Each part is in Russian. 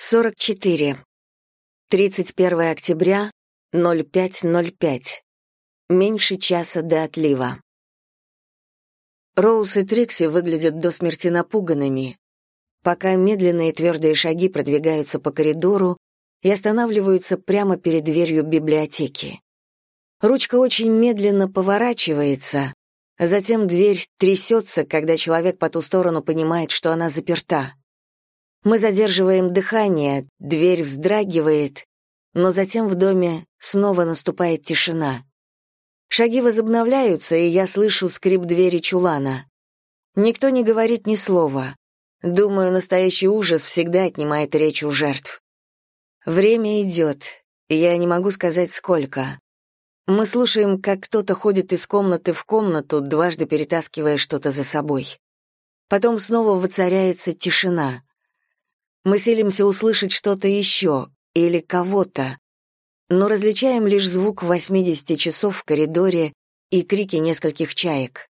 44. 31 октября, 05.05. Меньше часа до отлива. Роуз и Трикси выглядят до смерти напуганными. Пока медленные твердые шаги продвигаются по коридору и останавливаются прямо перед дверью библиотеки. Ручка очень медленно поворачивается, затем дверь трясется, когда человек по ту сторону понимает, что она заперта. Мы задерживаем дыхание, дверь вздрагивает, но затем в доме снова наступает тишина. Шаги возобновляются, и я слышу скрип двери чулана. Никто не говорит ни слова. Думаю, настоящий ужас всегда отнимает речь у жертв. Время идет, я не могу сказать сколько. Мы слушаем, как кто-то ходит из комнаты в комнату, дважды перетаскивая что-то за собой. Потом снова воцаряется тишина. Мы силимся услышать что-то еще или кого-то, но различаем лишь звук 80 часов в коридоре и крики нескольких чаек.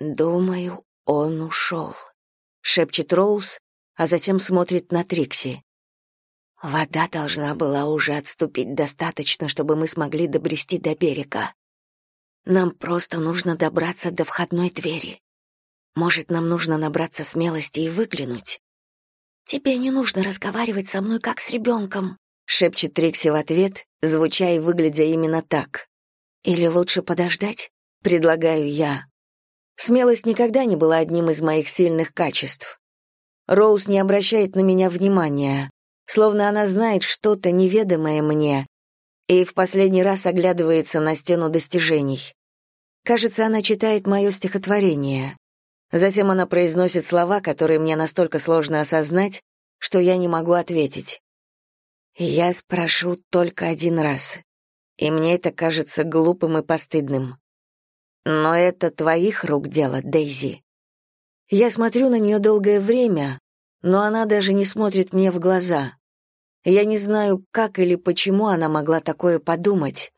«Думаю, он ушел», — шепчет Роуз, а затем смотрит на Трикси. Вода должна была уже отступить достаточно, чтобы мы смогли добрести до берега. Нам просто нужно добраться до входной двери. Может, нам нужно набраться смелости и выглянуть? «Тебе не нужно разговаривать со мной как с ребенком», — шепчет Трикси в ответ, звуча и выглядя именно так. «Или лучше подождать?» — предлагаю я. Смелость никогда не была одним из моих сильных качеств. Роуз не обращает на меня внимания, словно она знает что-то неведомое мне, и в последний раз оглядывается на стену достижений. Кажется, она читает мое стихотворение. Затем она произносит слова, которые мне настолько сложно осознать, что я не могу ответить. Я спрошу только один раз, и мне это кажется глупым и постыдным. Но это твоих рук дело, Дейзи. Я смотрю на нее долгое время, но она даже не смотрит мне в глаза. Я не знаю, как или почему она могла такое подумать.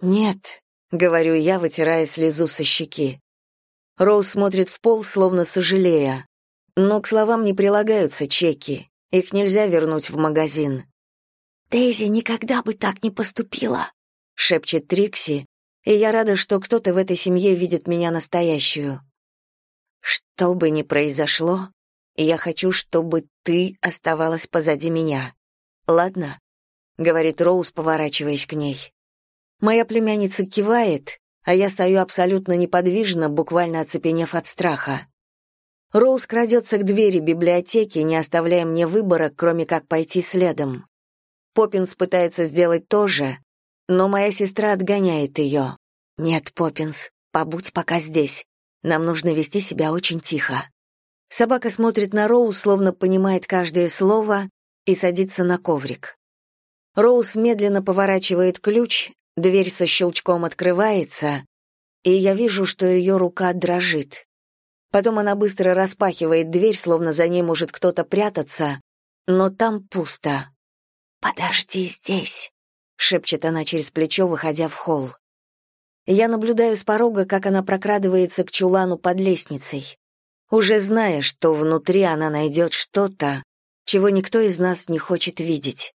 «Нет», — говорю я, вытирая слезу со щеки. Роуз смотрит в пол, словно сожалея. Но к словам не прилагаются чеки. Их нельзя вернуть в магазин. «Дейзи никогда бы так не поступила», — шепчет Трикси, и я рада, что кто-то в этой семье видит меня настоящую. «Что бы ни произошло, я хочу, чтобы ты оставалась позади меня. Ладно?» — говорит Роуз, поворачиваясь к ней. Моя племянница кивает, а я стою абсолютно неподвижно, буквально оцепенев от страха. Роуз крадется к двери библиотеки, не оставляя мне выбора, кроме как пойти следом. Поппинс пытается сделать то же, но моя сестра отгоняет ее. «Нет, Поппинс, побудь пока здесь. Нам нужно вести себя очень тихо». Собака смотрит на Роуз, словно понимает каждое слово, и садится на коврик. Роуз медленно поворачивает ключ, Дверь со щелчком открывается, и я вижу, что ее рука дрожит. Потом она быстро распахивает дверь, словно за ней может кто-то прятаться, но там пусто. «Подожди здесь», — шепчет она через плечо, выходя в холл. Я наблюдаю с порога, как она прокрадывается к чулану под лестницей, уже зная, что внутри она найдет что-то, чего никто из нас не хочет видеть.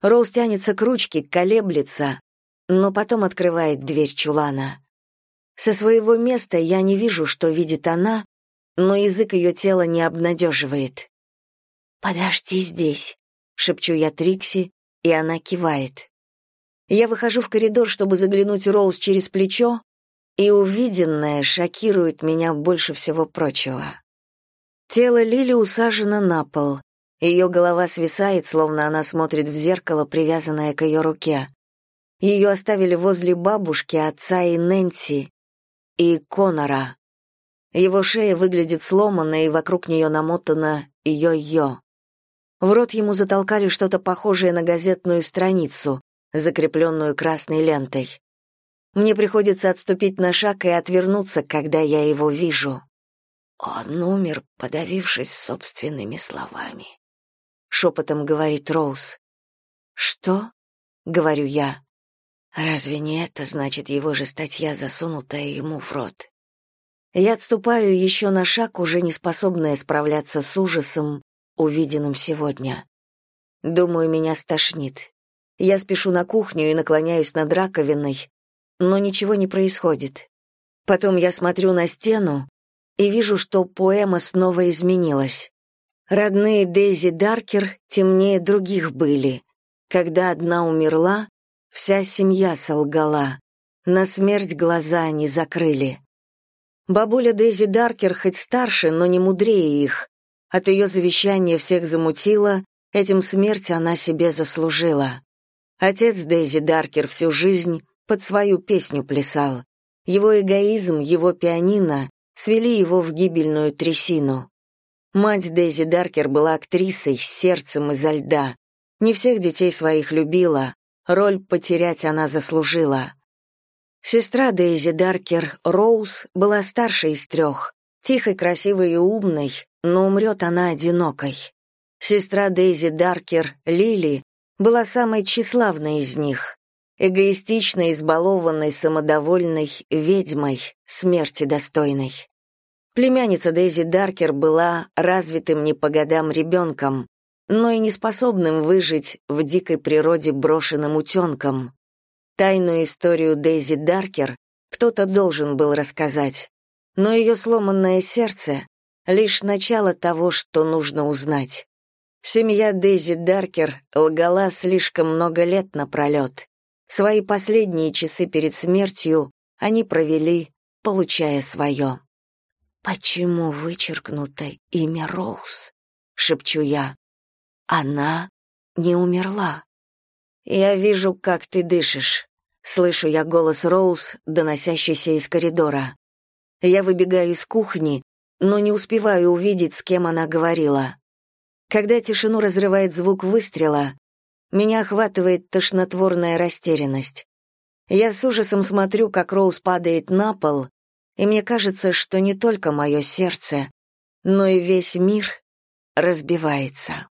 Роуз тянется к ручке, колеблется, но потом открывает дверь чулана. Со своего места я не вижу, что видит она, но язык ее тела не обнадеживает. «Подожди здесь», — шепчу я Трикси, и она кивает. Я выхожу в коридор, чтобы заглянуть Роуз через плечо, и увиденное шокирует меня больше всего прочего. Тело Лили усажено на пол. Ее голова свисает, словно она смотрит в зеркало, привязанное к ее руке. Ее оставили возле бабушки, отца и Нэнси, и Конора. Его шея выглядит сломанной, и вокруг нее намотано йо-йо. В рот ему затолкали что-то похожее на газетную страницу, закрепленную красной лентой. Мне приходится отступить на шаг и отвернуться, когда я его вижу. Он умер, подавившись собственными словами. Шепотом говорит Роуз. «Что?» — говорю я. Разве не это значит его же статья, засунутая ему в рот? Я отступаю еще на шаг, уже не способная справляться с ужасом, увиденным сегодня. Думаю, меня стошнит. Я спешу на кухню и наклоняюсь над раковиной, но ничего не происходит. Потом я смотрю на стену и вижу, что поэма снова изменилась. Родные Дейзи Даркер темнее других были. Когда одна умерла, вся семья солгала. На смерть глаза они закрыли. Бабуля Дейзи Даркер хоть старше, но не мудрее их. От ее завещания всех замутила, этим смерть она себе заслужила. Отец Дейзи Даркер всю жизнь под свою песню плясал. Его эгоизм, его пианино свели его в гибельную трясину. Мать Дейзи Даркер была актрисой с сердцем изо льда. Не всех детей своих любила, роль потерять она заслужила. Сестра Дейзи Даркер, Роуз, была старшей из трех, тихой, красивой и умной, но умрет она одинокой. Сестра Дейзи Даркер, Лили, была самой тщеславной из них, эгоистичной, избалованной, самодовольной ведьмой, смерти достойной. Племянница Дейзи Даркер была развитым не по годам ребенком, но и неспособным выжить в дикой природе брошенным утенком. Тайную историю Дейзи Даркер кто-то должен был рассказать, но ее сломанное сердце — лишь начало того, что нужно узнать. Семья Дейзи Даркер лгала слишком много лет напролет. Свои последние часы перед смертью они провели, получая свое. «Почему вычеркнуто имя Роуз?» — шепчу я. «Она не умерла». «Я вижу, как ты дышишь», — слышу я голос Роуз, доносящийся из коридора. Я выбегаю из кухни, но не успеваю увидеть, с кем она говорила. Когда тишину разрывает звук выстрела, меня охватывает тошнотворная растерянность. Я с ужасом смотрю, как Роуз падает на пол, и мне кажется, что не только мое сердце, но и весь мир разбивается.